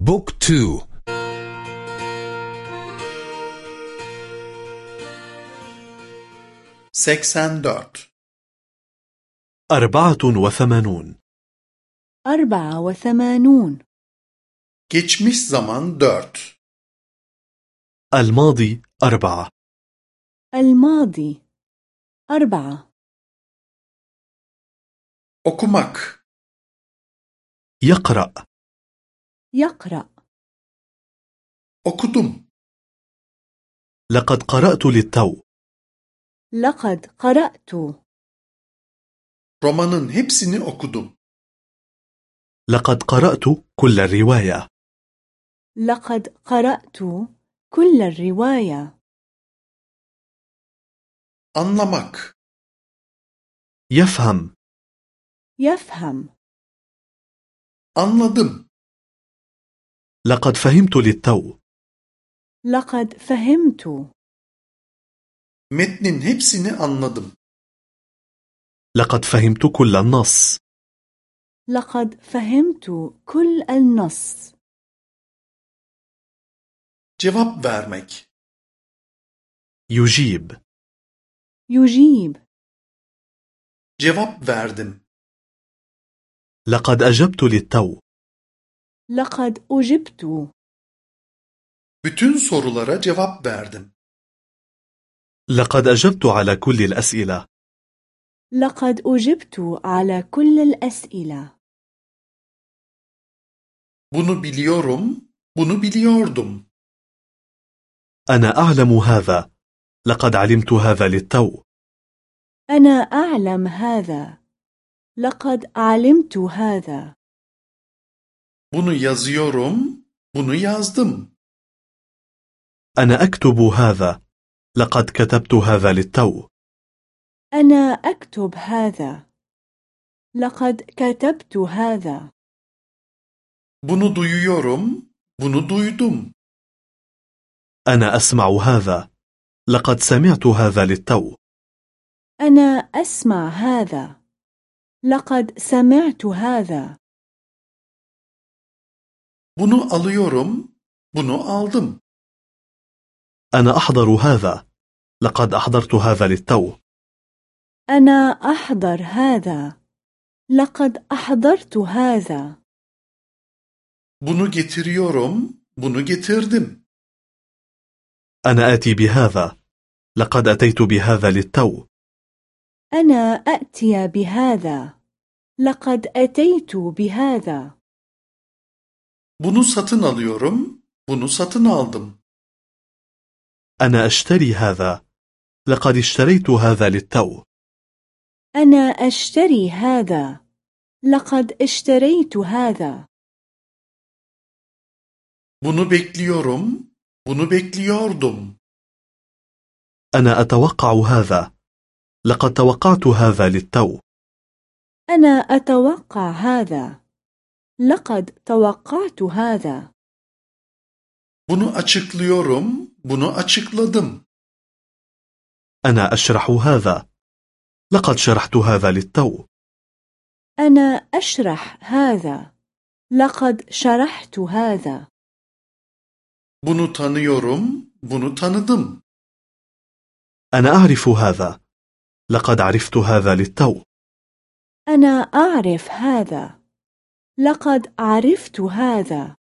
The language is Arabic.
بوك تو seksen dört أربعة وثمانون. أربعة وثمانون. Geçmiş zaman dört. الماضي أربعة. الماضي أربعة. Okumak. يقرأ. يقرأ Okudum. لقد قرأت للتو لقد قرأت Romanın hepsini okudum. لقد قرأت كل الرواية لقد قرأت كل الرواية Anlamak. يفهم يفهم Anladım. لقد فهمت للتو. لقد فهمت. Metnin hepsini anladım. لقد فهمت كل النص. لقد فهمت كل النص. Cevap vermek. يجيب. يجيب. Cevap verdim. لقد أجبت للتو. لقد أجبت. Bütün sorulara cevap verdim. لقد أجبت على كل الأسئلة. لقد أجبت على كل الأسئلة. Bunu biliyorum, bunu biliyordum. أنا أعلم هذا. لقد علمت هذا للتو. أنا أعلم هذا. لقد علمت هذا. Bunu yazıyorum, bunu yazdım. أنا أكتب هذا. لقد كتبت هذا للتو. أنا أكتب هذا. لقد كتبت هذا. Bunu duyuyorum, bunu duydum. أنا أسمع هذا. لقد سمعت هذا للتو. أنا أسمع هذا. لقد سمعت هذا. Bunu alıyorum, bunu aldım. أنا أحضر هذا. لقد أحضرت هذا للتو. أنا أحضر هذا. لقد أحضرت هذا. Bunu getiriyorum, bunu getirdim. أنا آتي بهذا. لقد أتيت بهذا للتو. أنا أأتي بهذا. لقد أتيت بهذا. Bunu satın alıyorum, bunu satın aldım. أنا أشتري هذا. لقد اشتريت هذا للتو. أنا أشتري هذا. لقد اشتريت هذا. Bunu bekliyorum, bunu bekliyordum. أنا أتوقع هذا. لقد توقعت هذا للتو. أنا أتوقع هذا. لقد توقعت هذا. Bunu açıklıyorum, bunu açıkladım. أنا أشرح هذا. لقد شرحت هذا للتو. أنا أشرح هذا. لقد شرحت هذا. Bunu tanıyorum, bunu tanıdım. أنا أعرف هذا. لقد عرفت هذا للتو. أنا أعرف هذا. لقد عرفت هذا.